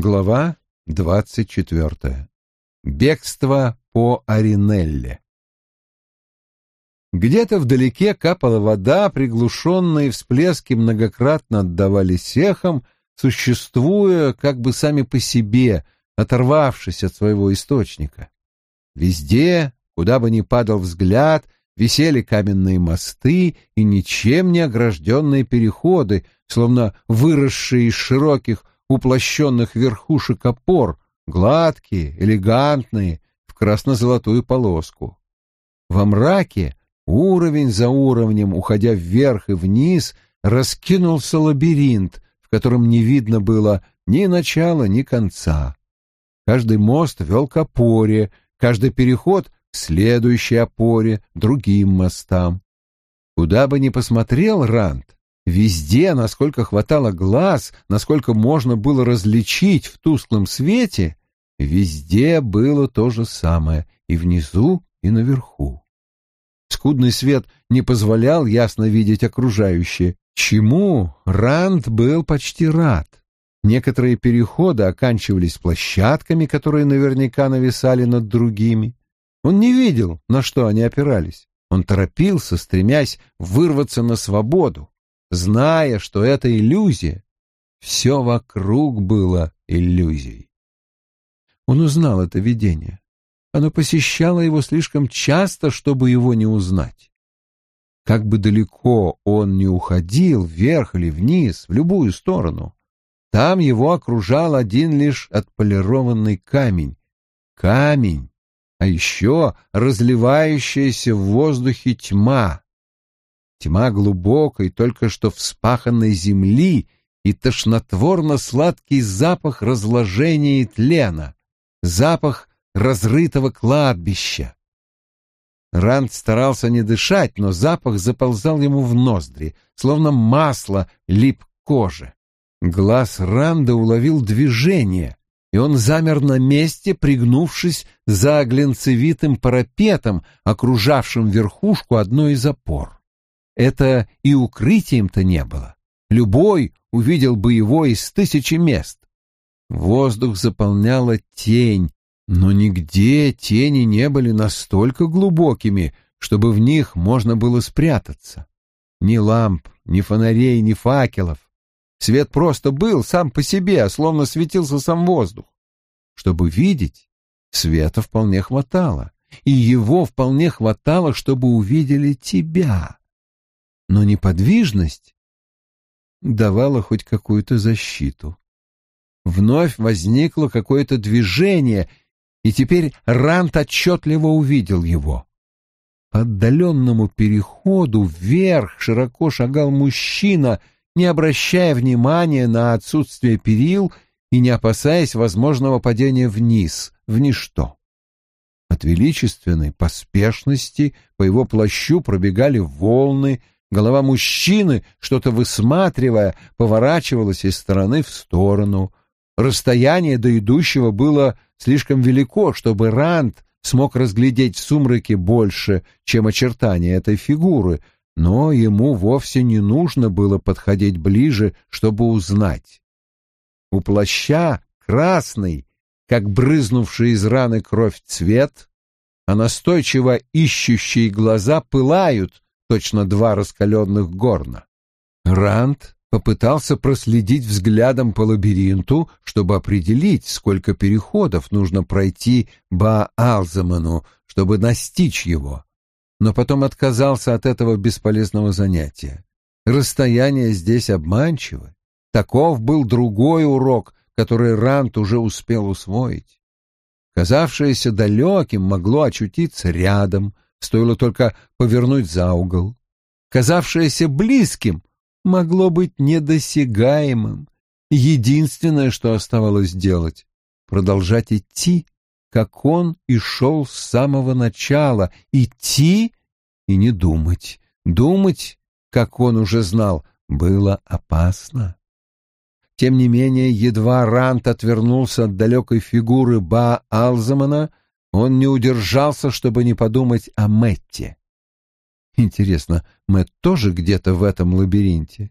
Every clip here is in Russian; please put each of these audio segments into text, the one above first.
Глава двадцать четвертая. Бегство по Аринелле. Где-то вдалеке капала вода, приглушенные всплески многократно отдавались эхом, существуя как бы сами по себе, оторвавшись от своего источника. Везде, куда бы ни падал взгляд, висели каменные мосты и ничем не огражденные переходы, словно выросшие из широких уплощенных верхушек опор, гладкие, элегантные, в красно-золотую полоску. Во мраке, уровень за уровнем, уходя вверх и вниз, раскинулся лабиринт, в котором не видно было ни начала, ни конца. Каждый мост вел к опоре, каждый переход — к следующей опоре, другим мостам. Куда бы ни посмотрел Рант, Везде, насколько хватало глаз, насколько можно было различить в тусклом свете, везде было то же самое, и внизу, и наверху. Скудный свет не позволял ясно видеть окружающее, чему Ранд был почти рад. Некоторые переходы оканчивались площадками, которые наверняка нависали над другими. Он не видел, на что они опирались. Он торопился, стремясь вырваться на свободу зная, что это иллюзия. Все вокруг было иллюзией. Он узнал это видение. Оно посещало его слишком часто, чтобы его не узнать. Как бы далеко он ни уходил, вверх или вниз, в любую сторону, там его окружал один лишь отполированный камень. Камень, а еще разливающаяся в воздухе тьма, тьма глубокой, только что вспаханной земли и тошнотворно-сладкий запах разложения и тлена, запах разрытого кладбища. Ранд старался не дышать, но запах заползал ему в ноздри, словно масло лип к коже. Глаз Ранда уловил движение, и он замер на месте, пригнувшись за глинцевитым парапетом, окружавшим верхушку одной из опор это и укрытием-то не было. Любой увидел бы его из тысячи мест. Воздух заполняла тень, но нигде тени не были настолько глубокими, чтобы в них можно было спрятаться. Ни ламп, ни фонарей, ни факелов. Свет просто был сам по себе, а словно светился сам воздух. Чтобы видеть, света вполне хватало, и его вполне хватало, чтобы увидели тебя но неподвижность давала хоть какую-то защиту. Вновь возникло какое-то движение, и теперь Рант отчетливо увидел его. По отдаленному переходу вверх широко шагал мужчина, не обращая внимания на отсутствие перил и не опасаясь возможного падения вниз, в ничто. От величественной поспешности по его плащу пробегали волны, Голова мужчины, что-то высматривая, поворачивалась из стороны в сторону. Расстояние до идущего было слишком велико, чтобы Ранд смог разглядеть в сумраке больше, чем очертания этой фигуры, но ему вовсе не нужно было подходить ближе, чтобы узнать. У плаща красный, как брызнувший из раны кровь цвет, а настойчиво ищущие глаза пылают, точно два раскаленных горна. Ранд попытался проследить взглядом по лабиринту, чтобы определить, сколько переходов нужно пройти Ба-Алзаману, чтобы настичь его, но потом отказался от этого бесполезного занятия. Расстояние здесь обманчиво. Таков был другой урок, который Рант уже успел усвоить. Казавшееся далеким могло очутиться рядом — стоило только повернуть за угол. Казавшееся близким могло быть недосягаемым. Единственное, что оставалось делать — продолжать идти, как он и шел с самого начала, идти и не думать. Думать, как он уже знал, было опасно. Тем не менее, едва Рант отвернулся от далекой фигуры Ба Алзамана, он не удержался, чтобы не подумать о Мэтте. Интересно, Мэтт тоже где-то в этом лабиринте?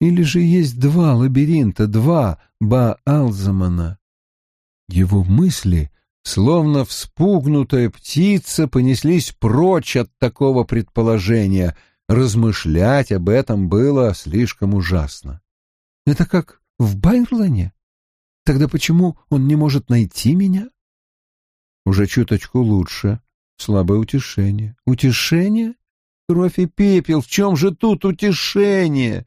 Или же есть два лабиринта, два Ба-Алзамана? Его мысли, словно вспугнутая птица, понеслись прочь от такого предположения. Размышлять об этом было слишком ужасно. Это как в Байрлане? Тогда почему он не может найти меня? Уже чуточку лучше. Слабое утешение. Утешение? Кровь и пепел. В чем же тут утешение?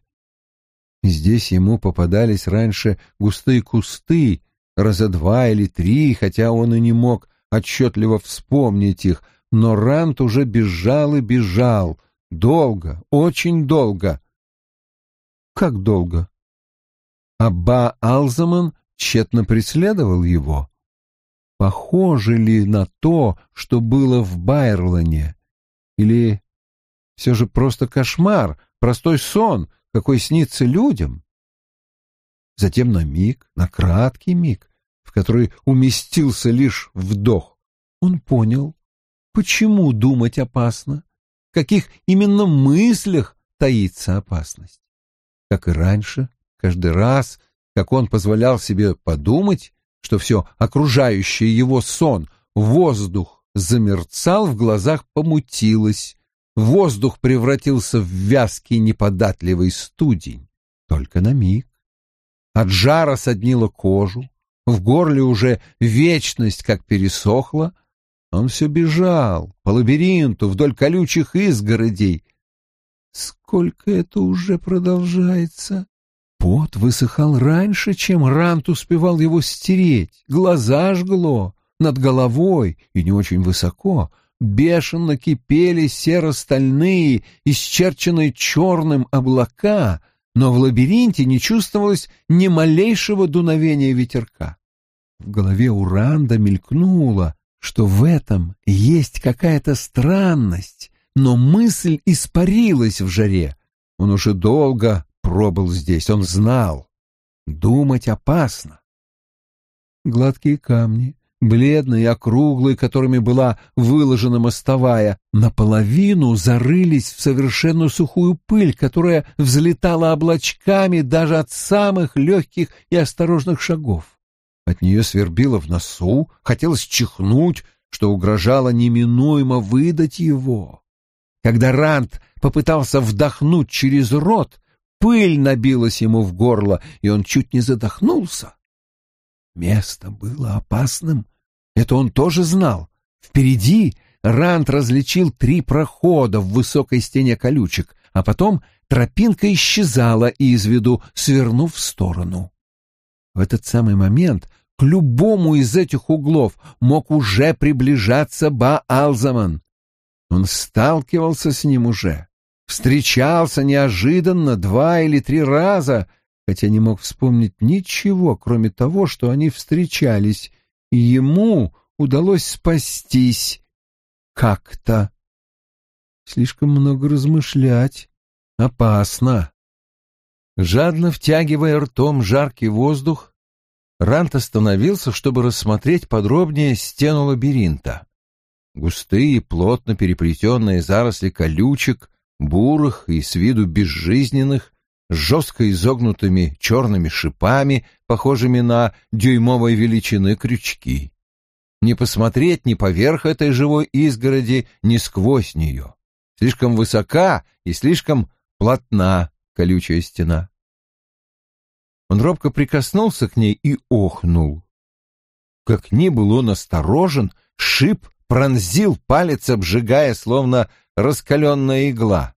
Здесь ему попадались раньше густые кусты, раза два или три, хотя он и не мог отчетливо вспомнить их, но Рант уже бежал и бежал. Долго, очень долго. Как долго? Абба Алзаман тщетно преследовал его. Похоже ли на то, что было в Байрлане? Или все же просто кошмар, простой сон, какой снится людям? Затем на миг, на краткий миг, в который уместился лишь вдох, он понял, почему думать опасно, в каких именно мыслях таится опасность. Как и раньше, каждый раз, как он позволял себе подумать, что все окружающее его сон, воздух замерцал, в глазах помутилось, воздух превратился в вязкий неподатливый студень, только на миг. От жара соднило кожу, в горле уже вечность как пересохла, он все бежал по лабиринту вдоль колючих изгородей. Сколько это уже продолжается? Пот высыхал раньше, чем Рант успевал его стереть. Глаза жгло, над головой и не очень высоко. Бешено кипели серо-стальные, исчерченные черным облака, но в лабиринте не чувствовалось ни малейшего дуновения ветерка. В голове у Ранда мелькнуло, что в этом есть какая-то странность, но мысль испарилась в жаре. Он уже долго пробыл здесь, он знал. Думать опасно. Гладкие камни, бледные, округлые, которыми была выложена мостовая, наполовину зарылись в совершенно сухую пыль, которая взлетала облачками даже от самых легких и осторожных шагов. От нее свербило в носу, хотелось чихнуть, что угрожало неминуемо выдать его. Когда Рант попытался вдохнуть через рот, пыль набилась ему в горло, и он чуть не задохнулся. Место было опасным, это он тоже знал. Впереди Рант различил три прохода в высокой стене колючек, а потом тропинка исчезала из виду, свернув в сторону. В этот самый момент к любому из этих углов мог уже приближаться Ба-Алзаман. Он сталкивался с ним уже встречался неожиданно два или три раза, хотя не мог вспомнить ничего, кроме того, что они встречались, и ему удалось спастись как-то. Слишком много размышлять. Опасно. Жадно втягивая ртом жаркий воздух, Рант остановился, чтобы рассмотреть подробнее стену лабиринта. Густые, плотно переплетенные заросли колючек бурых и с виду безжизненных, с жестко изогнутыми черными шипами, похожими на дюймовой величины крючки. Не посмотреть ни поверх этой живой изгороди, ни сквозь нее. Слишком высока и слишком плотна колючая стена. Он робко прикоснулся к ней и охнул. Как ни был он осторожен, шип пронзил палец, обжигая, словно раскаленная игла.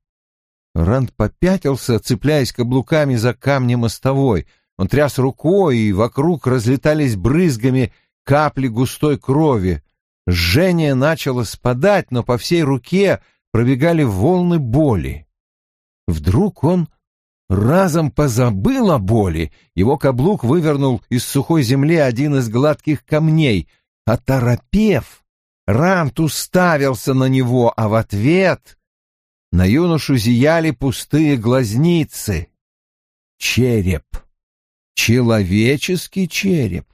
Ранд попятился, цепляясь каблуками за камни мостовой. Он тряс рукой, и вокруг разлетались брызгами капли густой крови. Жжение начало спадать, но по всей руке пробегали волны боли. Вдруг он разом позабыл о боли. Его каблук вывернул из сухой земли один из гладких камней. Оторопев, Рант уставился на него, а в ответ на юношу зияли пустые глазницы. Череп. Человеческий череп.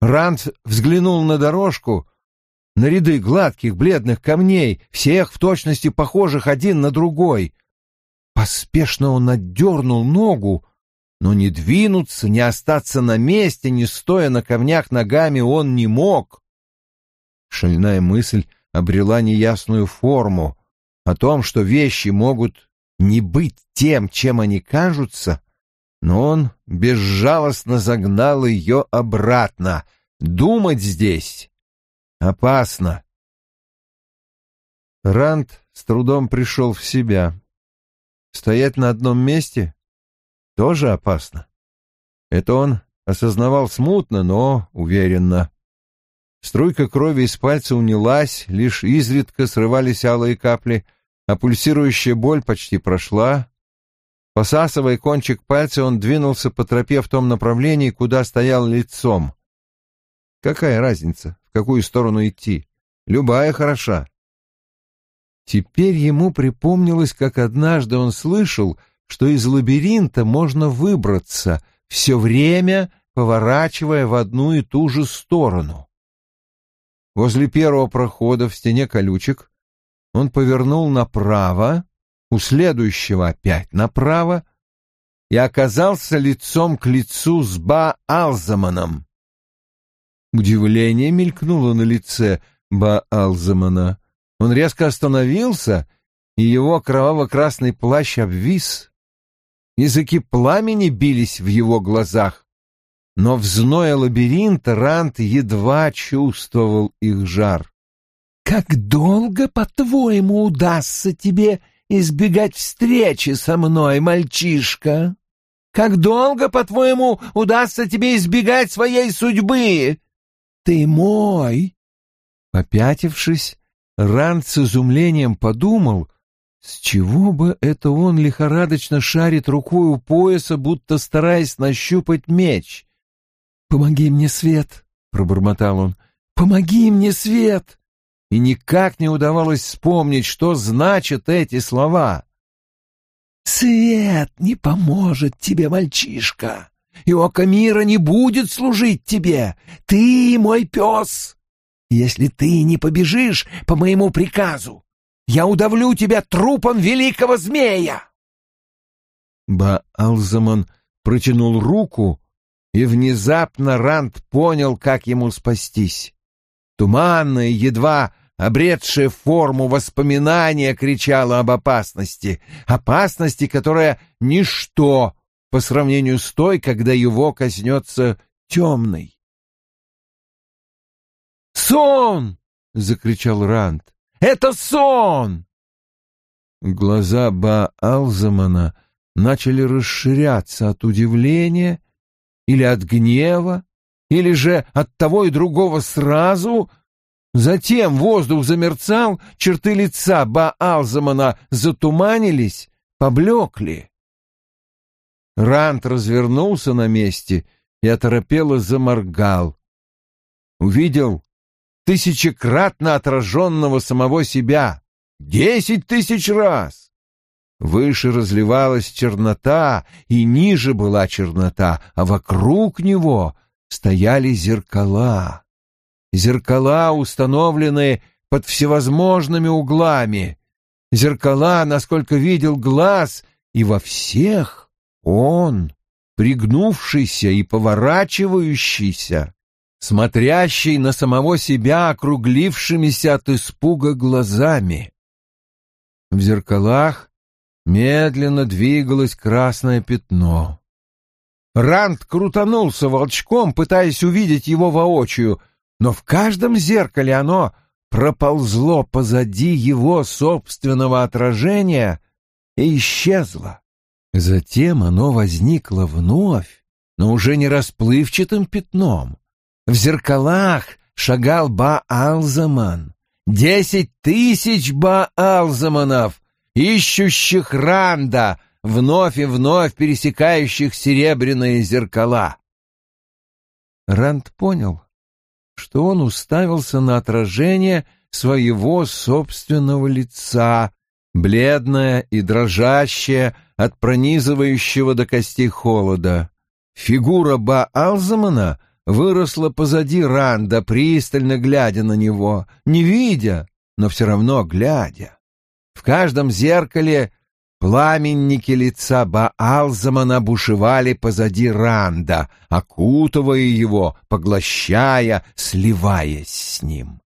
Рант взглянул на дорожку, на ряды гладких бледных камней, всех в точности похожих один на другой. Поспешно он отдернул ногу, но не двинуться, не остаться на месте, не стоя на камнях ногами, он не мог. Шальная мысль обрела неясную форму о том, что вещи могут не быть тем, чем они кажутся, но он безжалостно загнал ее обратно. Думать здесь опасно. Ранд с трудом пришел в себя. Стоять на одном месте тоже опасно. Это он осознавал смутно, но уверенно. Струйка крови из пальца унялась, лишь изредка срывались алые капли, а пульсирующая боль почти прошла. Посасывая кончик пальца, он двинулся по тропе в том направлении, куда стоял лицом. Какая разница, в какую сторону идти? Любая хороша. Теперь ему припомнилось, как однажды он слышал, что из лабиринта можно выбраться, все время поворачивая в одну и ту же сторону. Возле первого прохода в стене колючек он повернул направо, у следующего опять направо, и оказался лицом к лицу с Ба-Алзаманом. Удивление мелькнуло на лице Ба-Алзамана. Он резко остановился, и его кроваво-красный плащ обвис. Языки пламени бились в его глазах, но в зное лабиринта Рант едва чувствовал их жар. «Как долго, по-твоему, удастся тебе избегать встречи со мной, мальчишка? Как долго, по-твоему, удастся тебе избегать своей судьбы? Ты мой!» Попятившись, Ранд с изумлением подумал, с чего бы это он лихорадочно шарит рукой у пояса, будто стараясь нащупать меч. «Помоги мне, Свет!» — пробормотал он. «Помоги мне, Свет!» И никак не удавалось вспомнить, что значат эти слова. «Свет не поможет тебе, мальчишка, и око мира не будет служить тебе. Ты мой пес!» Если ты не побежишь по моему приказу, я удавлю тебя трупом великого змея!» Ба-Алзаман протянул руку, и внезапно Ранд понял, как ему спастись. Туманное, едва обретшее форму воспоминания кричало об опасности, опасности, которая ничто по сравнению с той, когда его коснется темный. «Сон!» — закричал Ранд. «Это сон!» Глаза Ба-Алзамана начали расширяться от удивления или от гнева, или же от того и другого сразу. Затем воздух замерцал, черты лица Ба-Алзамана затуманились, поблекли. Рант развернулся на месте и оторопело заморгал. Увидел тысячекратно отраженного самого себя. Десять тысяч раз! Выше разливалась чернота, и ниже была чернота, а вокруг него стояли зеркала. Зеркала, установленные под всевозможными углами. Зеркала, насколько видел глаз, и во всех он, пригнувшийся и поворачивающийся смотрящий на самого себя округлившимися от испуга глазами. В зеркалах медленно двигалось красное пятно. Ранд крутанулся волчком, пытаясь увидеть его воочию, но в каждом зеркале оно проползло позади его собственного отражения и исчезло. Затем оно возникло вновь, но уже не расплывчатым пятном, в зеркалах шагал Ба-Алзаман. Десять тысяч Ба-Алзаманов, ищущих Ранда, вновь и вновь пересекающих серебряные зеркала. Ранд понял, что он уставился на отражение своего собственного лица, бледное и дрожащее от пронизывающего до костей холода. Фигура Ба-Алзамана выросла позади Ранда, пристально глядя на него, не видя, но все равно глядя. В каждом зеркале Пламенники лица Баалзамана бушевали позади Ранда, окутывая его, поглощая, сливаясь с ним.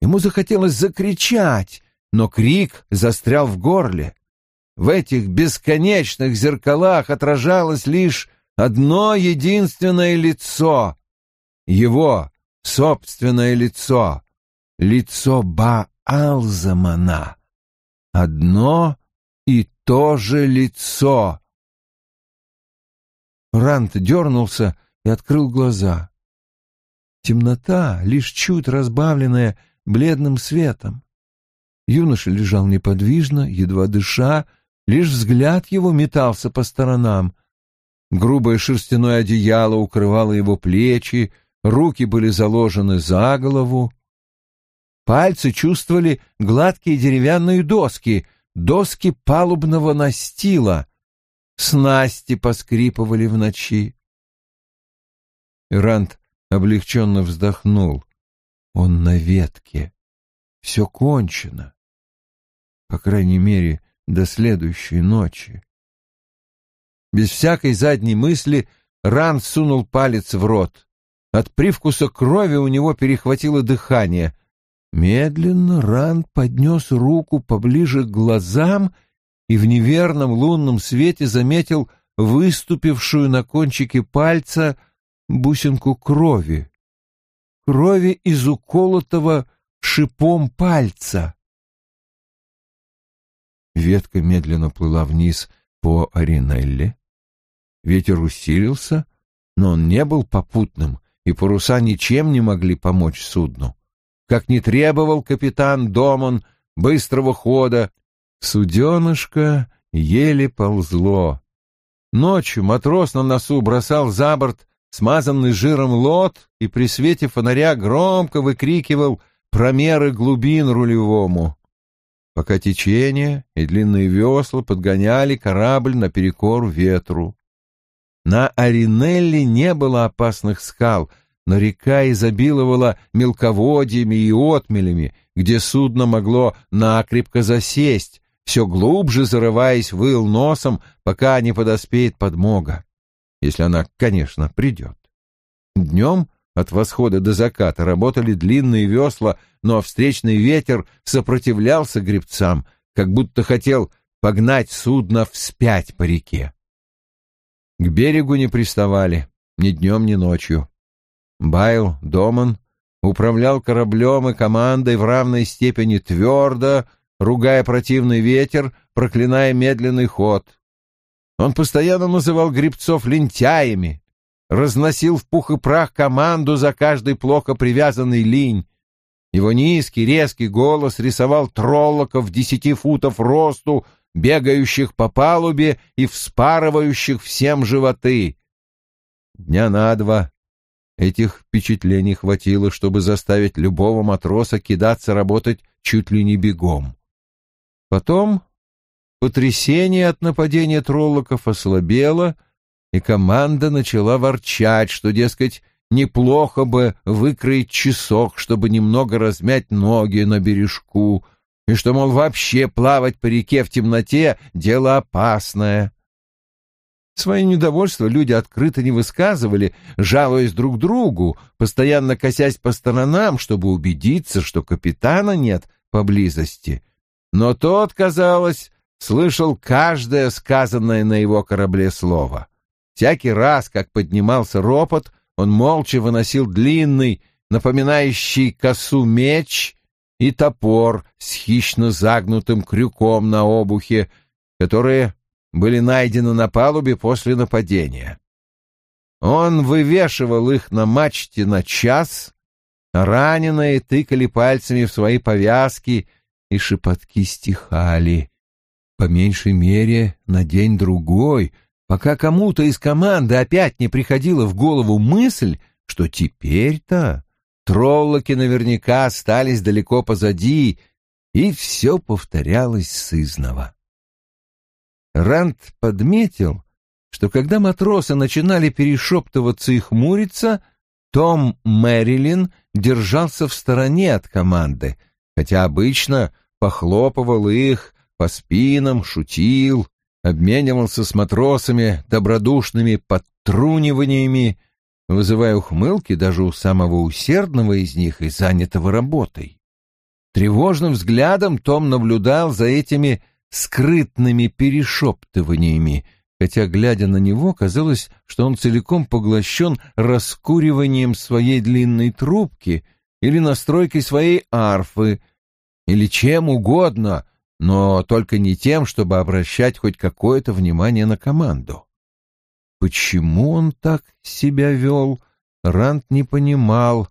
Ему захотелось закричать, но крик застрял в горле. В этих бесконечных зеркалах отражалось лишь одно единственное лицо. Его собственное лицо. Лицо Баалзамана. Одно и то же лицо. Рант дернулся и открыл глаза. Темнота, лишь чуть разбавленная бледным светом. Юноша лежал неподвижно, едва дыша, лишь взгляд его метался по сторонам. Грубое шерстяное одеяло укрывало его плечи, руки были заложены за голову. Пальцы чувствовали гладкие деревянные доски, доски палубного настила. Снасти поскрипывали в ночи. Ирант облегченно вздохнул. Он на ветке. Все кончено. По крайней мере, до следующей ночи. Без всякой задней мысли Ран сунул палец в рот. От привкуса крови у него перехватило дыхание. Медленно Ран поднес руку поближе к глазам и в неверном лунном свете заметил выступившую на кончике пальца бусинку крови. Крови из уколотого шипом пальца. Ветка медленно плыла вниз по Аринелле. Ветер усилился, но он не был попутным, и паруса ничем не могли помочь судну. Как не требовал капитан Домон быстрого хода, суденышко еле ползло. Ночью матрос на носу бросал за борт смазанный жиром лот и при свете фонаря громко выкрикивал промеры глубин рулевому пока течение и длинные весла подгоняли корабль наперекор ветру. На Аринелле не было опасных скал, но река изобиловала мелководьями и отмелями, где судно могло накрепко засесть, все глубже зарываясь в ил носом, пока не подоспеет подмога, если она, конечно, придет. Днем от восхода до заката работали длинные весла, но встречный ветер сопротивлялся гребцам, как будто хотел погнать судно вспять по реке. К берегу не приставали ни днем, ни ночью. Байл Доман управлял кораблем и командой в равной степени твердо, ругая противный ветер, проклиная медленный ход. Он постоянно называл гребцов лентяями, разносил в пух и прах команду за каждый плохо привязанный линь. Его низкий, резкий голос рисовал троллоков десяти футов росту, бегающих по палубе и вспарывающих всем животы. Дня на два этих впечатлений хватило, чтобы заставить любого матроса кидаться работать чуть ли не бегом. Потом потрясение от нападения троллоков ослабело — и команда начала ворчать, что, дескать, неплохо бы выкроить часок, чтобы немного размять ноги на бережку, и что, мол, вообще плавать по реке в темноте — дело опасное. Свое недовольство люди открыто не высказывали, жалуясь друг другу, постоянно косясь по сторонам, чтобы убедиться, что капитана нет поблизости. Но тот, казалось, слышал каждое сказанное на его корабле слово. Всякий раз, как поднимался ропот, он молча выносил длинный, напоминающий косу меч и топор с хищно загнутым крюком на обухе, которые были найдены на палубе после нападения. Он вывешивал их на мачте на час, раненые тыкали пальцами в свои повязки, и шепотки стихали. По меньшей мере, на день-другой пока кому-то из команды опять не приходила в голову мысль, что теперь-то троллоки наверняка остались далеко позади, и все повторялось сызново. Рант подметил, что когда матросы начинали перешептываться и хмуриться, том Мэрилин держался в стороне от команды, хотя обычно похлопывал их по спинам, шутил, обменивался с матросами добродушными подтруниваниями, вызывая ухмылки даже у самого усердного из них и занятого работой. Тревожным взглядом Том наблюдал за этими скрытными перешептываниями, хотя, глядя на него, казалось, что он целиком поглощен раскуриванием своей длинной трубки или настройкой своей арфы, или чем угодно, но только не тем, чтобы обращать хоть какое-то внимание на команду. Почему он так себя вел, Рант не понимал.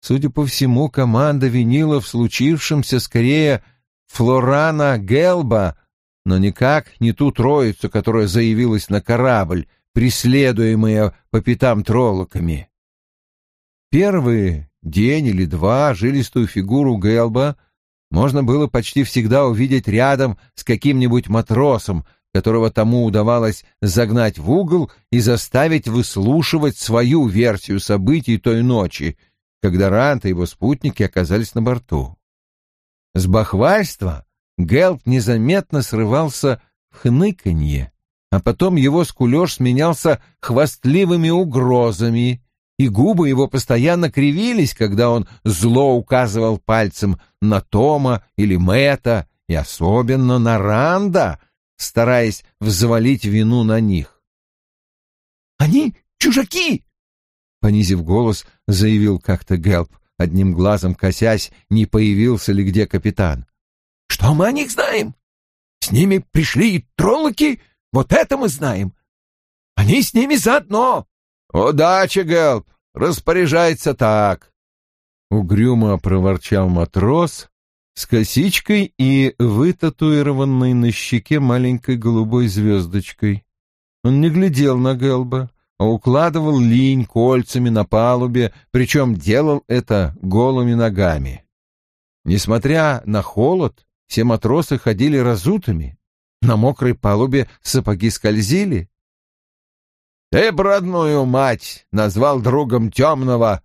Судя по всему, команда винила в случившемся скорее Флорана Гелба, но никак не ту троицу, которая заявилась на корабль, преследуемая по пятам троллоками. Первый день или два жилистую фигуру Гелба можно было почти всегда увидеть рядом с каким-нибудь матросом, которого тому удавалось загнать в угол и заставить выслушивать свою версию событий той ночи, когда Рант и его спутники оказались на борту. С бахвальства Гелп незаметно срывался в хныканье, а потом его скулеж сменялся хвастливыми угрозами, и губы его постоянно кривились, когда он зло указывал пальцем на Тома или Мэта и особенно на Ранда, стараясь взвалить вину на них. «Они чужаки!» — понизив голос, заявил как-то Гелп одним глазом косясь, не появился ли где капитан. «Что мы о них знаем? С ними пришли и троллоки, вот это мы знаем. Они с ними заодно». «Удачи, Гелп, распоряжается так!» Угрюмо проворчал матрос с косичкой и вытатуированной на щеке маленькой голубой звездочкой. Он не глядел на Гелба, укладывал линь кольцами на палубе, причем делал это голыми ногами. Несмотря на холод, все матросы ходили разутыми. На мокрой палубе сапоги скользили. «Ты б родную мать назвал другом темного,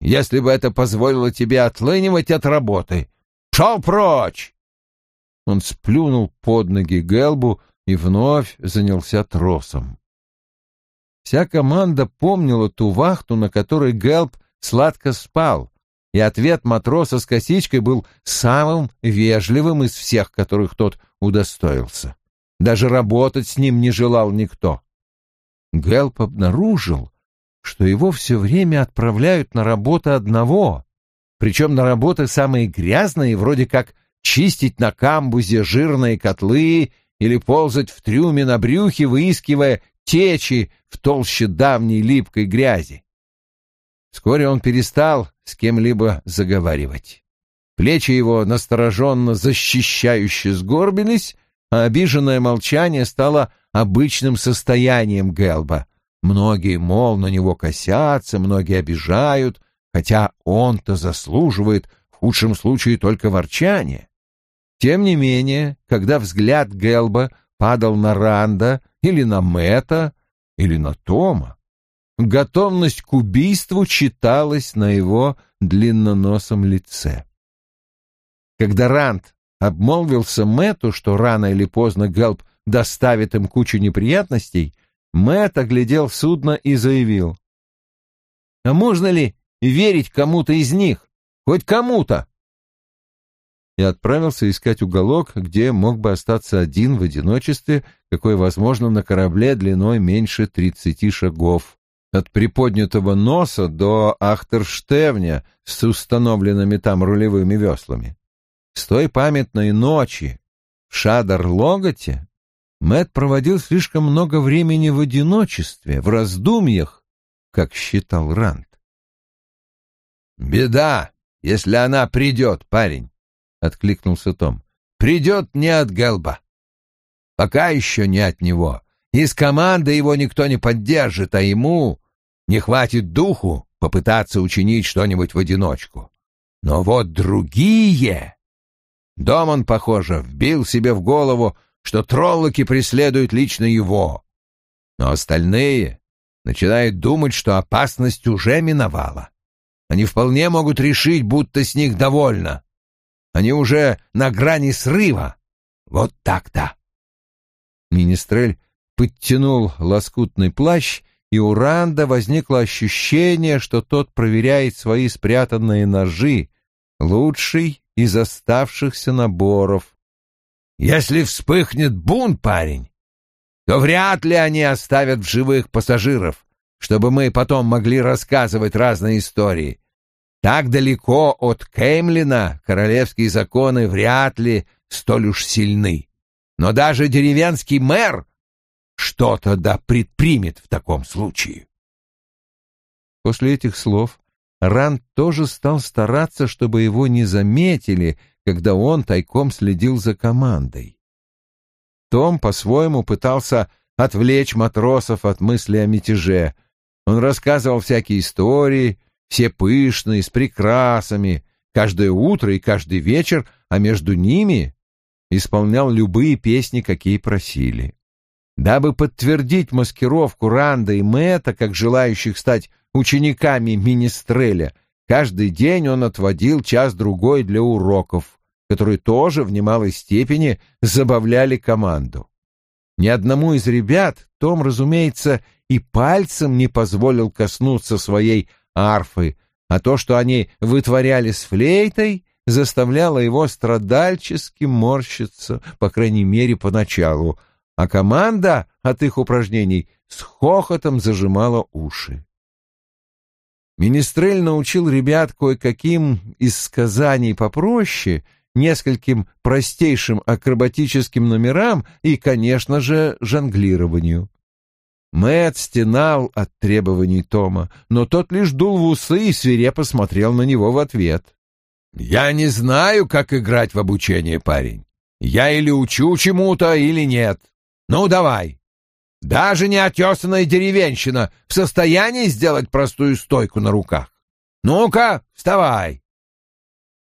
если бы это позволило тебе отлынивать от работы. Шел прочь!» Он сплюнул под ноги Гелбу и вновь занялся тросом. Вся команда помнила ту вахту, на которой Гелп сладко спал, и ответ матроса с косичкой был самым вежливым из всех, которых тот удостоился. Даже работать с ним не желал никто. Гелп обнаружил, что его все время отправляют на работу одного, причем на работы самые грязные, вроде как чистить на камбузе жирные котлы или ползать в трюме на брюхе, выискивая течи в толще давней липкой грязи. Вскоре он перестал с кем-либо заговаривать. Плечи его настороженно защищающе сгорбились, а обиженное молчание стало обычным состоянием Гелба. Многие, мол, на него косятся, многие обижают, хотя он-то заслуживает в худшем случае только ворчания. Тем не менее, когда взгляд Гелба падал на Ранда или на Мэтта, или на Тома. Готовность к убийству читалась на его длинноносом лице. Когда Ранд обмолвился Мэтту, что рано или поздно Гэлп доставит им кучу неприятностей, Мэтт оглядел судно и заявил. «А можно ли верить кому-то из них? Хоть кому-то?» И отправился искать уголок, где мог бы остаться один в одиночестве, какой возможно на корабле длиной меньше тридцати шагов. От приподнятого носа до Ахтерштевня с установленными там рулевыми веслами. С той памятной ночи в Шадар-Логоте Мэт проводил слишком много времени в одиночестве, в раздумьях, как считал Ранд. «Беда, если она придет, парень. — откликнулся Том. «Придет не от Гелба. Пока еще не от него. Из команды его никто не поддержит, а ему не хватит духу попытаться учинить что-нибудь в одиночку. Но вот другие...» Доман, похоже, вбил себе в голову, что троллоки преследуют лично его. Но остальные начинают думать, что опасность уже миновала. Они вполне могут решить, будто с них довольно. Они уже на грани срыва. Вот так-то. Министрель подтянул лоскутный плащ, и у Ранда возникло ощущение, что тот проверяет свои спрятанные ножи, лучший из оставшихся наборов. «Если вспыхнет бунт, парень, то вряд ли они оставят в живых пассажиров, чтобы мы потом могли рассказывать разные истории. Так далеко от Кеймлина королевские законы вряд ли столь уж сильны. Но даже деревенский мэр что-то да предпримет в таком случае. После этих слов Ранд тоже стал стараться, чтобы его не заметили, когда он тайком следил за командой. Том по-своему пытался отвлечь матросов от мысли о мятеже. Он рассказывал всякие истории, все пышные, с прикрасами, каждое утро и каждый вечер, а между ними исполнял любые песни, какие просили. Дабы подтвердить маскировку Ранда и Мэтта, как желающих стать учениками Министреля, каждый день он отводил час-другой для уроков, которые тоже в немалой степени забавляли команду. Ни одному из ребят Том, разумеется, и пальцем не позволил коснуться своей арфы, а то, что они вытворяли с флейтой, заставляло его страдальчески морщиться, по крайней мере, поначалу, а команда от их упражнений с хохотом зажимала уши. Министрель научил ребят кое-каким из сказаний попроще, нескольким простейшим акробатическим номерам и, конечно же, жонглированию. Мэтт стенал от требований Тома, но тот лишь дул в усы и свирепо смотрел на него в ответ. «Я не знаю, как играть в обучение, парень. Я или учу чему-то, или нет. Ну, давай. Даже неотесанная деревенщина в состоянии сделать простую стойку на руках. Ну-ка, вставай!»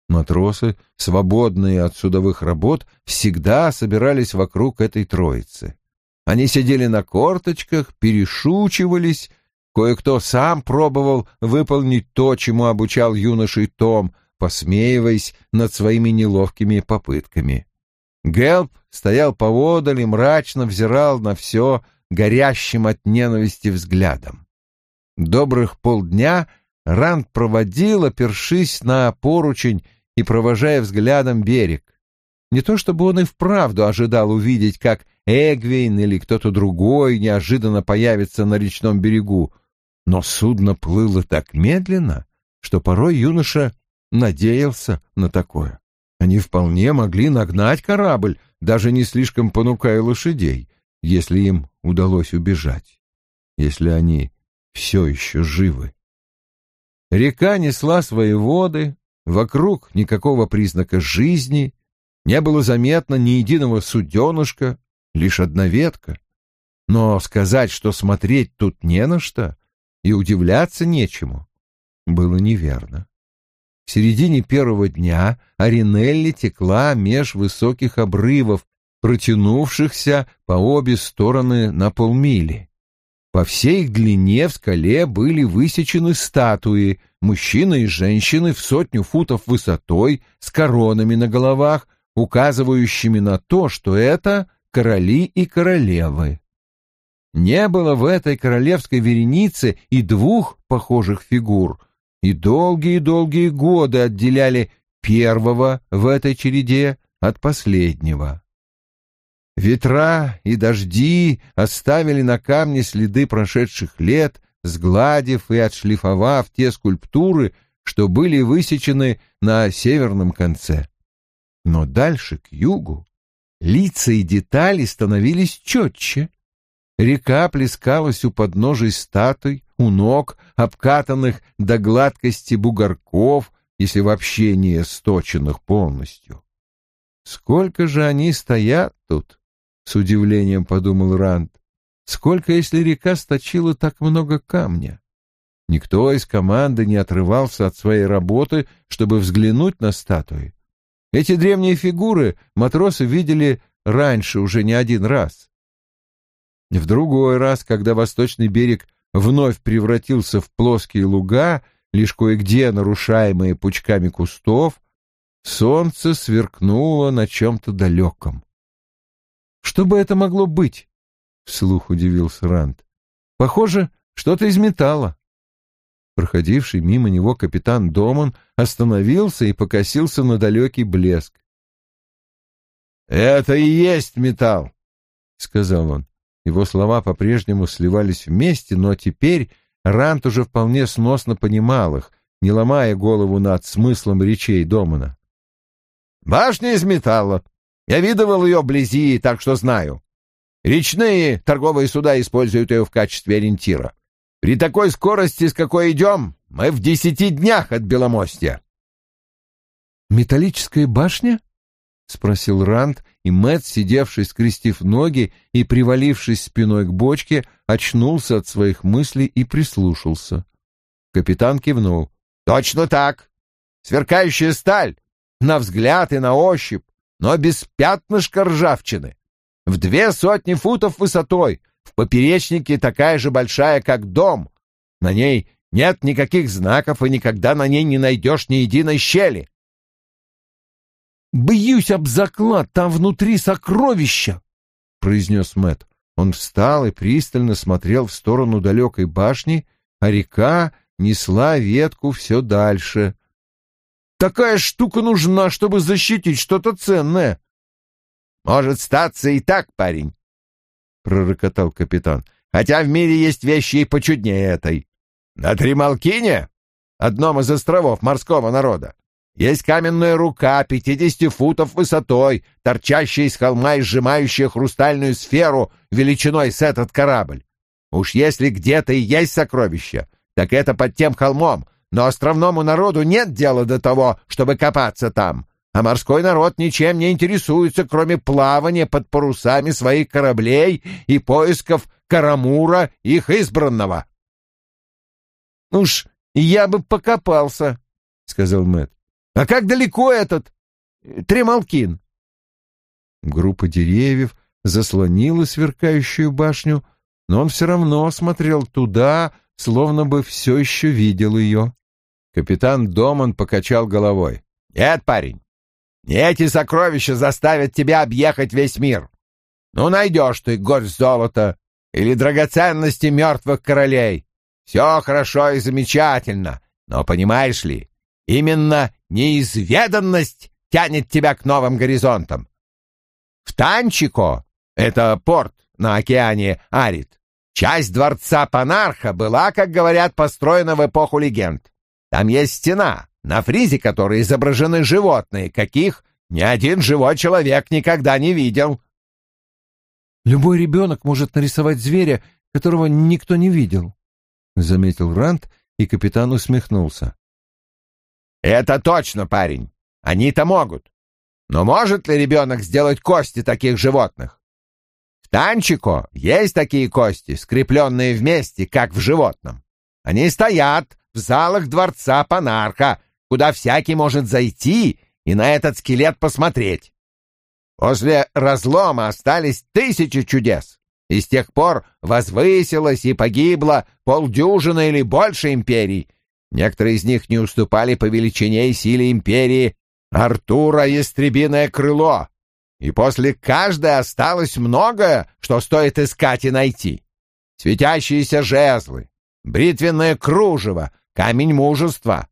Матросы, свободные от судовых работ, всегда собирались вокруг этой троицы. Они сидели на корточках, перешучивались, кое-кто сам пробовал выполнить то, чему обучал юношей Том, посмеиваясь над своими неловкими попытками. Гелп стоял поодаль и мрачно взирал на все горящим от ненависти взглядом. Добрых полдня Ранд проводил, опершись на поручень и провожая взглядом берег. Не то чтобы он и вправду ожидал увидеть, как Эгвейн или кто-то другой неожиданно появится на речном берегу, но судно плыло так медленно, что порой юноша надеялся на такое. Они вполне могли нагнать корабль, даже не слишком понукая лошадей, если им удалось убежать, если они все еще живы. Река несла свои воды, вокруг никакого признака жизни, не было заметно ни единого суденышка, лишь одна ветка. Но сказать, что смотреть тут не на что и удивляться нечему, было неверно. В середине первого дня Аринелли текла меж высоких обрывов, протянувшихся по обе стороны на полмили. По всей их длине в скале были высечены статуи, мужчины и женщины в сотню футов высотой, с коронами на головах, указывающими на то, что это короли и королевы. Не было в этой королевской веренице и двух похожих фигур, и долгие-долгие годы отделяли первого в этой череде от последнего. Ветра и дожди оставили на камне следы прошедших лет, сгладив и отшлифовав те скульптуры, что были высечены на северном конце. Но дальше, к югу, лица и детали становились четче. Река плескалась у подножий статуй, у ног, обкатанных до гладкости бугорков, если вообще не сточенных полностью. Сколько же они стоят тут? С удивлением подумал Ранд. Сколько, если река сточила так много камня? Никто из команды не отрывался от своей работы, чтобы взглянуть на статуи. Эти древние фигуры матросы видели раньше уже не один раз. В другой раз, когда восточный берег вновь превратился в плоские луга, лишь кое-где нарушаемые пучками кустов, солнце сверкнуло на чем-то далеком. Что бы это могло быть? Вслух удивился Ранд. Похоже, что-то из металла. Проходивший мимо него капитан Доман остановился и покосился на далекий блеск. «Это и есть металл», — сказал он. Его слова по-прежнему сливались вместе, но теперь Рант уже вполне сносно понимал их, не ломая голову над смыслом речей Домана. «Башня из металла. Я видывал ее вблизи, так что знаю. Речные торговые суда используют ее в качестве ориентира. При такой скорости, с какой идем, мы в десяти днях от Беломостья. «Металлическая башня?» — спросил Ранд, и Мэтт, сидевший, скрестив ноги и привалившись спиной к бочке, очнулся от своих мыслей и прислушался. Капитан кивнул. «Точно так. Сверкающая сталь, на взгляд и на ощупь, но без пятнышка ржавчины в две сотни футов высотой, в поперечнике такая же большая, как дом. На ней нет никаких знаков, и никогда на ней не найдешь ни единой щели. «Бьюсь об заклад, там внутри сокровища!» — произнес Мэт. Он встал и пристально смотрел в сторону далекой башни, а река несла ветку все дальше. «Такая штука нужна, чтобы защитить что-то ценное!» Может статься и так, парень, — пророкотал капитан. Хотя в мире есть вещи и почуднее этой. На Трималкине, одном из островов морского народа, есть каменная рука пятидесяти футов высотой, торчащая из холма и сжимающая хрустальную сферу величиной с этот корабль. Уж если где-то и есть сокровища, так это под тем холмом, но островному народу нет дела до того, чтобы копаться там а морской народ ничем не интересуется, кроме плавания под парусами своих кораблей и поисков Карамура, их избранного. «Уж я бы покопался», — сказал Мэт. «А как далеко этот Тремалкин?» Группа деревьев заслонила сверкающую башню, но он все равно смотрел туда, словно бы все еще видел ее. Капитан Доман покачал головой. «Нет, парень, эти сокровища заставят тебя объехать весь мир. Ну, найдешь ты горсть золота или драгоценности мертвых королей. Все хорошо и замечательно, но, понимаешь ли, именно неизведанность тянет тебя к новым горизонтам. В Танчико, это порт на океане Арит, часть дворца Панарха была, как говорят, построена в эпоху легенд. Там есть стена, на фризе которой изображены животные, каких ни один живой человек никогда не видел. «Любой ребенок может нарисовать зверя, которого никто не видел», — заметил Рант, и капитан усмехнулся. «Это точно, парень. Они-то могут. Но может ли ребенок сделать кости таких животных? В Танчико есть такие кости, скрепленные вместе, как в животном. Они стоят в залах дворца Панарха, куда всякий может зайти и на этот скелет посмотреть. После разлома остались тысячи чудес, и с тех пор возвысилось и погибло полдюжины или больше империй. Некоторые из них не уступали по величине и силе империи Артура Ястребиное крыло, и после каждой осталось многое, что стоит искать и найти. Светящиеся жезлы, бритвенное кружево, камень мужества,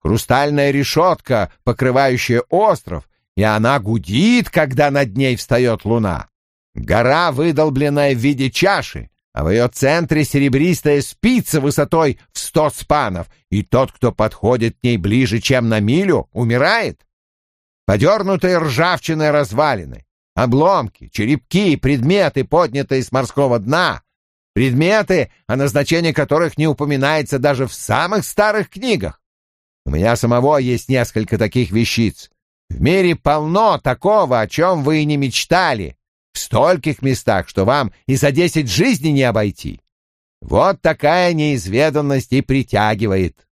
хрустальная решетка, покрывающая остров, и она гудит, когда над ней встает луна. Гора, выдолбленная в виде чаши, а в ее центре серебристая спица высотой в сто спанов, и тот, кто подходит к ней ближе, чем на милю, умирает. Подернутые ржавчиной развалины, обломки, черепки, предметы, поднятые с морского дна, предметы, о назначении которых не упоминается даже в самых старых книгах. У меня самого есть несколько таких вещиц. В мире полно такого, о чем вы и не мечтали. В стольких местах, что вам и за десять жизней не обойти. Вот такая неизведанность и притягивает.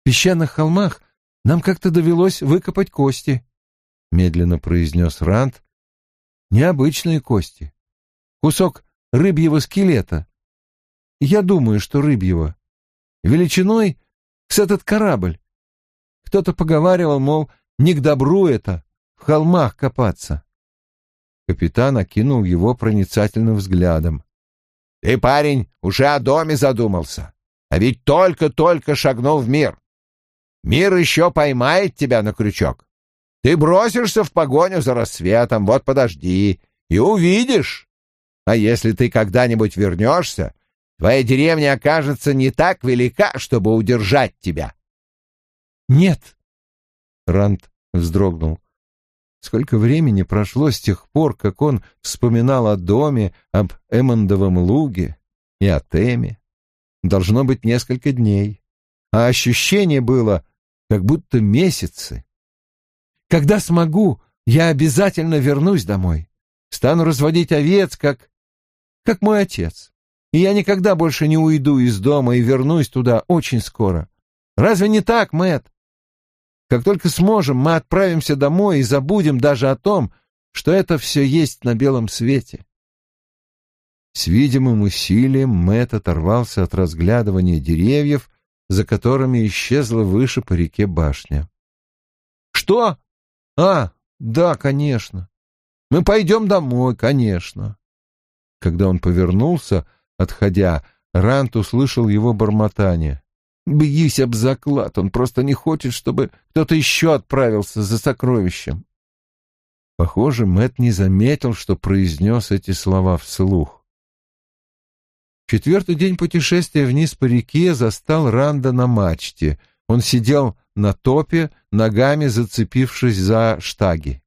В песчаных холмах нам как-то довелось выкопать кости, — медленно произнес Ранд. Необычные кости. Кусок рыбьего скелета. Я думаю, что рыбьего. Величиной с этот корабль. Кто-то поговаривал, мол, не к добру это, в холмах копаться. Капитан окинул его проницательным взглядом. «Ты, парень, уже о доме задумался, а ведь только-только шагнул в мир. Мир еще поймает тебя на крючок. Ты бросишься в погоню за рассветом, вот подожди, и увидишь. А если ты когда-нибудь вернешься, твоя деревня окажется не так велика, чтобы удержать тебя». «Нет!» — Рант вздрогнул. Сколько времени прошло с тех пор, как он вспоминал о доме, об Эммондовом луге и о Теме. Должно быть несколько дней. А ощущение было, как будто месяцы. Когда смогу, я обязательно вернусь домой. Стану разводить овец, как... как мой отец. И я никогда больше не уйду из дома и вернусь туда очень скоро. Разве не так, Мэтт? Как только сможем, мы отправимся домой и забудем даже о том, что это все есть на белом свете. С видимым усилием Мэтт оторвался от разглядывания деревьев, за которыми исчезла выше по реке башня. «Что? А, да, конечно. Мы пойдем домой, конечно». Когда он повернулся, отходя, Рант услышал его бормотание. Бьюсь об заклад, он просто не хочет, чтобы кто-то еще отправился за сокровищем. Похоже, Мэт не заметил, что произнес эти слова вслух. Четвертый день путешествия вниз по реке застал Ранда на мачте. Он сидел на топе, ногами зацепившись за штаги.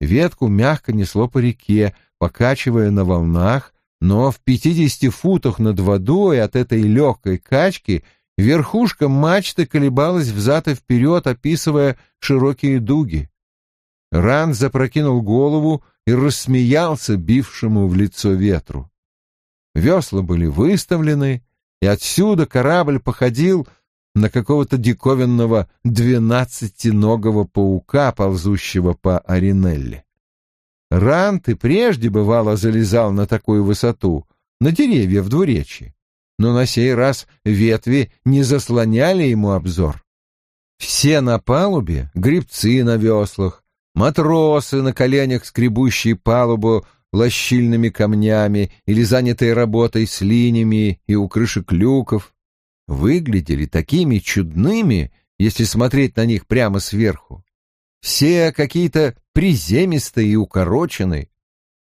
Ветку мягко несло по реке, покачивая на волнах, но в пятидесяти футах над водой от этой легкой качки Верхушка мачты колебалась взад и вперед, описывая широкие дуги. Ран запрокинул голову и рассмеялся бившему в лицо ветру. Весла были выставлены, и отсюда корабль походил на какого-то диковинного двенадцатиногого паука, ползущего по Аринелле. Рант и прежде, бывало, залезал на такую высоту, на деревья в двуречье но на сей раз ветви не заслоняли ему обзор. Все на палубе, грибцы на веслах, матросы на коленях, скребущие палубу лощильными камнями или занятые работой с линиями и у крышек люков, выглядели такими чудными, если смотреть на них прямо сверху. Все какие-то приземистые и укороченные,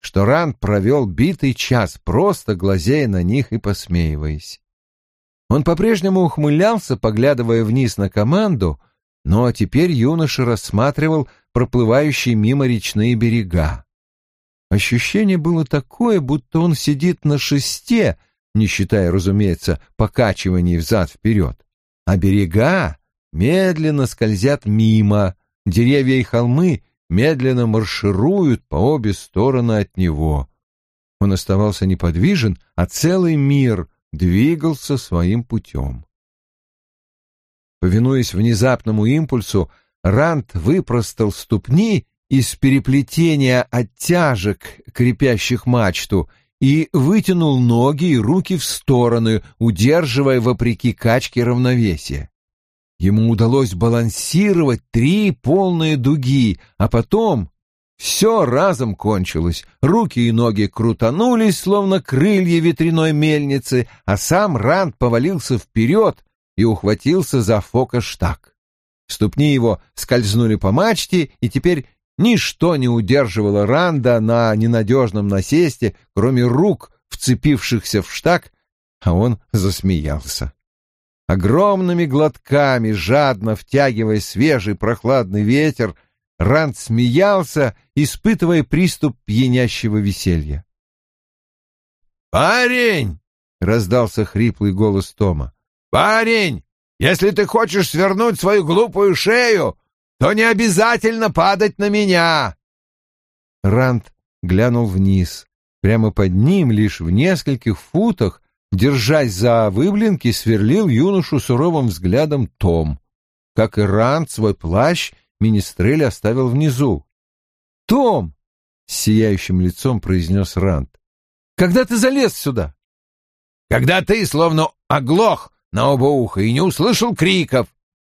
что Ранд провел битый час, просто глазея на них и посмеиваясь. Он по-прежнему ухмылялся, поглядывая вниз на команду, но теперь юноша рассматривал проплывающие мимо речные берега. Ощущение было такое, будто он сидит на шесте, не считая, разумеется, покачиваний взад-вперед, а берега медленно скользят мимо, деревья и холмы медленно маршируют по обе стороны от него. Он оставался неподвижен, а целый мир двигался своим путем. Повинуясь внезапному импульсу, Рант выпростал ступни из переплетения оттяжек, крепящих мачту, и вытянул ноги и руки в стороны, удерживая вопреки качке равновесия. Ему удалось балансировать три полные дуги, а потом все разом кончилось. Руки и ноги крутанулись, словно крылья ветряной мельницы, а сам Ранд повалился вперед и ухватился за фокоштаг. Ступни его скользнули по мачте, и теперь ничто не удерживало Ранда на ненадежном насесте, кроме рук, вцепившихся в штаг, а он засмеялся. Огромными глотками, жадно втягивая свежий прохладный ветер, Ранд смеялся, испытывая приступ пьянящего веселья. «Парень!» — раздался хриплый голос Тома. «Парень, если ты хочешь свернуть свою глупую шею, то не обязательно падать на меня!» Ранд глянул вниз. Прямо под ним, лишь в нескольких футах, Держась за выблинки, сверлил юношу суровым взглядом Том. Как и Ранд, свой плащ Министрель оставил внизу. «Том!» — с сияющим лицом произнес Ранд. «Когда ты залез сюда?» «Когда ты словно оглох на оба уха и не услышал криков.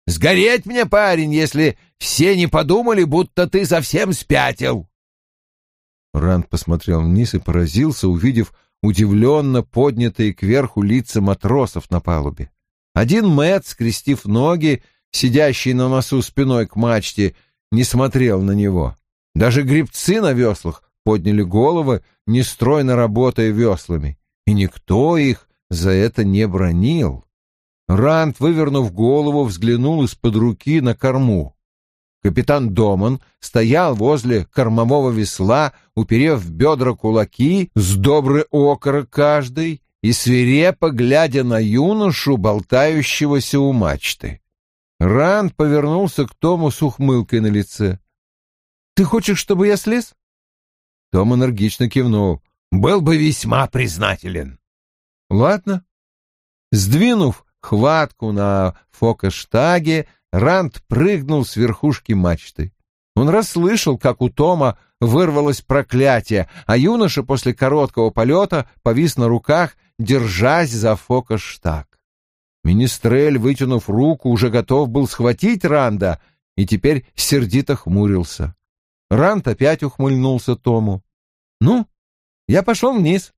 Сгореть мне, парень, если все не подумали, будто ты совсем спятил!» Ранд посмотрел вниз и поразился, увидев удивленно поднятые кверху лица матросов на палубе. Один Мэтт, скрестив ноги, сидящий на носу спиной к мачте, не смотрел на него. Даже гребцы на веслах подняли головы, нестройно работая веслами, и никто их за это не бронил. Ранд, вывернув голову, взглянул из-под руки на корму. Капитан Доман стоял возле кормового весла, уперев в бедра кулаки, с добрый окорок каждый, и свирепо глядя на юношу, болтающегося у мачты. Ранд повернулся к Тому с ухмылкой на лице. «Ты хочешь, чтобы я слез?» Том энергично кивнул. «Был бы весьма признателен». «Ладно». Сдвинув хватку на фокоштаге, Ранд прыгнул с верхушки мачты. Он расслышал, как у Тома вырвалось проклятие, а юноша после короткого полета повис на руках, держась за фокоштаг. Министрель, вытянув руку, уже готов был схватить Ранда и теперь сердито хмурился. Ранд опять ухмыльнулся Тому. «Ну, я пошел вниз».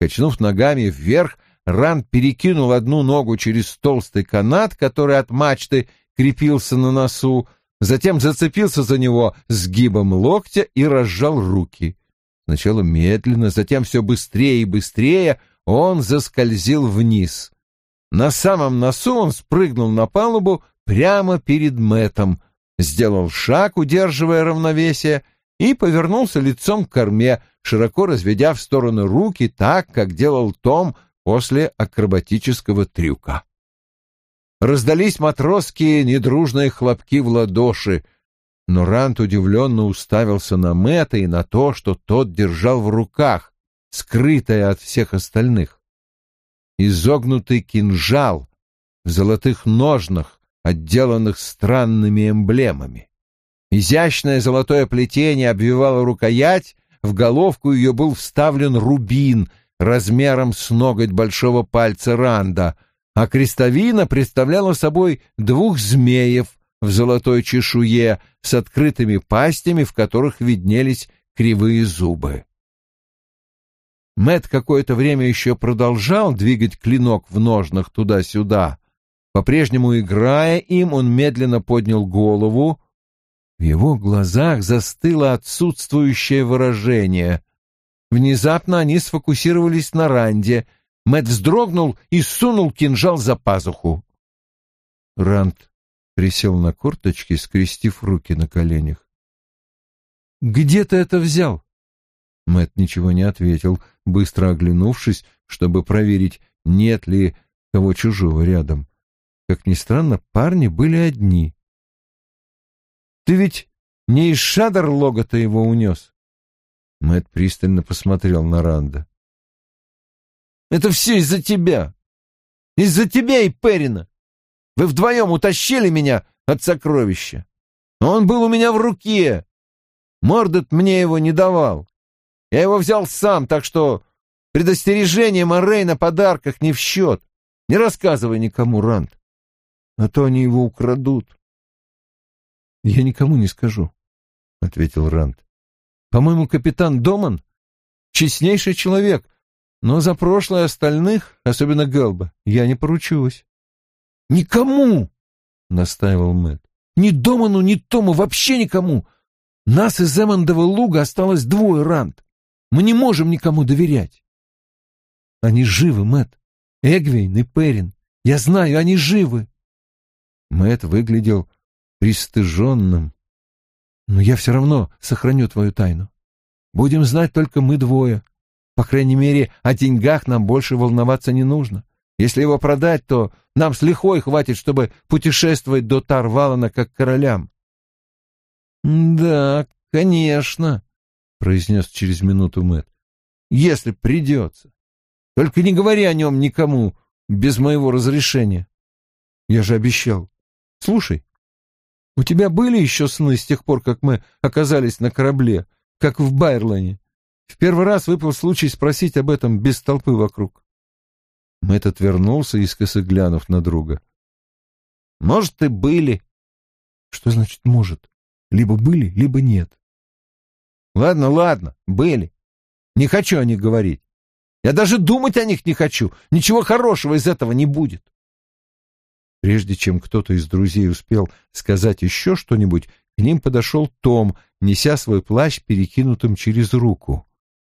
Качнув ногами вверх, Ранд перекинул одну ногу через толстый канат, который от мачты крепился на носу, затем зацепился за него сгибом локтя и разжал руки. Сначала медленно, затем все быстрее и быстрее он заскользил вниз. На самом носу он спрыгнул на палубу прямо перед Мэтом, сделал шаг, удерживая равновесие, и повернулся лицом к корме, широко разведя в стороны руки так, как делал Том после акробатического трюка. Раздались матросские недружные хлопки в ладоши, но Рант удивленно уставился на Мэтта и на то, что тот держал в руках, скрытое от всех остальных. Изогнутый кинжал в золотых ножнах, отделанных странными эмблемами. Изящное золотое плетение обвивало рукоять, в головку ее был вставлен рубин размером с ноготь большого пальца Ранда, а крестовина представляла собой двух змеев в золотой чешуе с открытыми пастями, в которых виднелись кривые зубы. Мэт какое-то время еще продолжал двигать клинок в ножнах туда-сюда. По-прежнему играя им, он медленно поднял голову, в его глазах застыло отсутствующее выражение. Внезапно они сфокусировались на Ранде. Мэт вздрогнул и сунул кинжал за пазуху. Ранд присел на корточки, скрестив руки на коленях. «Где ты это взял?» Мэт ничего не ответил, быстро оглянувшись, чтобы проверить, нет ли кого чужого рядом. Как ни странно, парни были одни. Ты ведь не из Шадарлога-то его унес? Мэт пристально посмотрел на Ранда. Это все из-за тебя. Из-за тебя и Перина. Вы вдвоем утащили меня от сокровища. Он был у меня в руке. Мордот мне его не давал. Я его взял сам, так что предостережение Морей на подарках не в счет. Не рассказывай никому, Ранд, а то они его украдут. «Я никому не скажу», — ответил Ранд. «По-моему, капитан Доман — честнейший человек, но за прошлое остальных, особенно Гэлба, я не поручусь». «Никому!» — настаивал Мэтт. «Ни Доману, ни Тому, вообще никому! Нас из Эммондова луга осталось двое, Ранд. Мы не можем никому доверять». «Они живы, Мэтт. Эгвейн и Перин. Я знаю, они живы». Мэтт выглядел пристыженным. Но я все равно сохраню твою тайну. Будем знать только мы двое. По крайней мере, о деньгах нам больше волноваться не нужно. Если его продать, то нам с лихвой хватит, чтобы путешествовать до Тарвалана как королям. — Да, конечно, — произнес через минуту Мэт. Если придется. Только не говори о нем никому без моего разрешения. Я же обещал. Слушай, у тебя были еще сны с тех пор, как мы оказались на корабле, как в Байрлане? В первый раз выпал случай спросить об этом без толпы вокруг. Мэтт отвернулся, искоса глянув на друга. «Может, и были». «Что значит «может»? Либо были, либо нет». Ладно, ладно, были. Не хочу о них говорить. Я даже думать о них не хочу. Ничего хорошего из этого не будет. Прежде чем кто-то из друзей успел сказать еще что-нибудь, к ним подошел Том, неся свой плащ перекинутым через руку.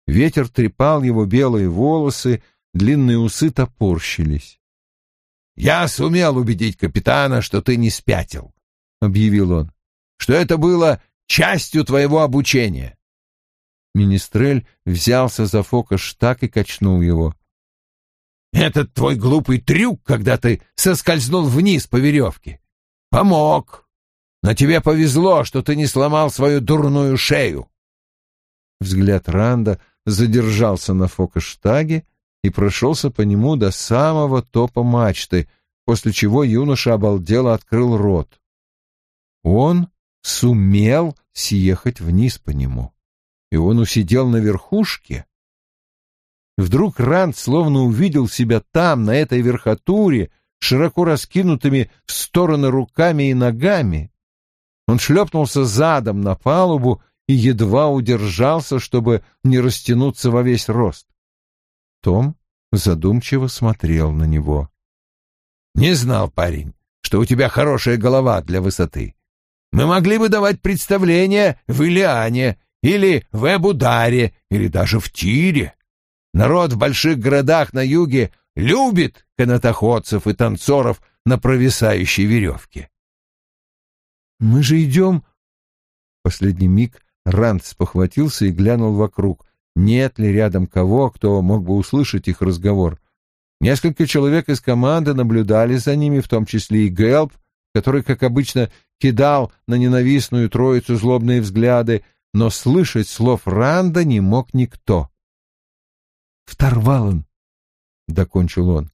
Ветер трепал его белые волосы, длинные усы топорщились. «Я сумел убедить капитана, что ты не спятил», — объявил он, — «что это было частью твоего обучения». Министрель взялся за фокус так и качнул его. Этот твой глупый трюк, когда ты соскользнул вниз по веревке, помог. Но тебе повезло, что ты не сломал свою дурную шею. Взгляд Ранда задержался на фокоштаге и прошелся по нему до самого топа мачты, после чего юноша обалдело открыл рот. Он сумел съехать вниз по нему, и он усидел на верхушке, Вдруг Ранд словно увидел себя там, на этой верхотуре, широко раскинутыми в стороны руками и ногами. Он шлепнулся задом на палубу и едва удержался, чтобы не растянуться во весь рост. Том задумчиво смотрел на него. «Не знал, парень, что у тебя хорошая голова для высоты. Мы могли бы давать представления в Илиане или в Эбударе или даже в Тире. Народ в больших городах на юге любит канатоходцев и танцоров на провисающей веревке. «Мы же идем...» Последний миг Ранд спохватился и глянул вокруг. Нет ли рядом кого, кто мог бы услышать их разговор? Несколько человек из команды наблюдали за ними, в том числе и Гелп, который, как обычно, кидал на ненавистную троицу злобные взгляды, но слышать слов Ранда не мог никто в Тарвалан, — докончил он.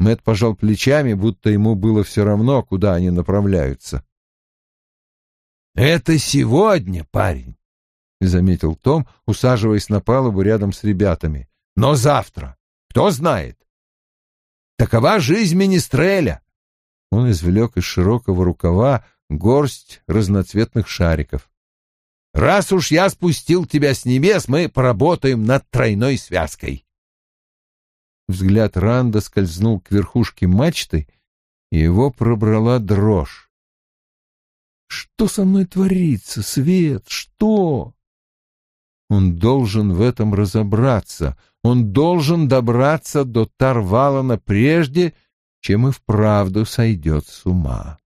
Мэт пожал плечами, будто ему было все равно, куда они направляются. «Это сегодня, парень», — заметил Том, усаживаясь на палубу рядом с ребятами. «Но завтра, кто знает? Такова жизнь Министреля». Он извлек из широкого рукава горсть разноцветных шариков. «Раз уж я спустил тебя с небес, мы поработаем над тройной связкой. Взгляд Ранда скользнул к верхушке мачты, и его пробрала дрожь. «Что со мной творится, Свет? Что?» Он должен в этом разобраться. Он должен добраться до Тарвалана прежде, чем и вправду сойдет с ума.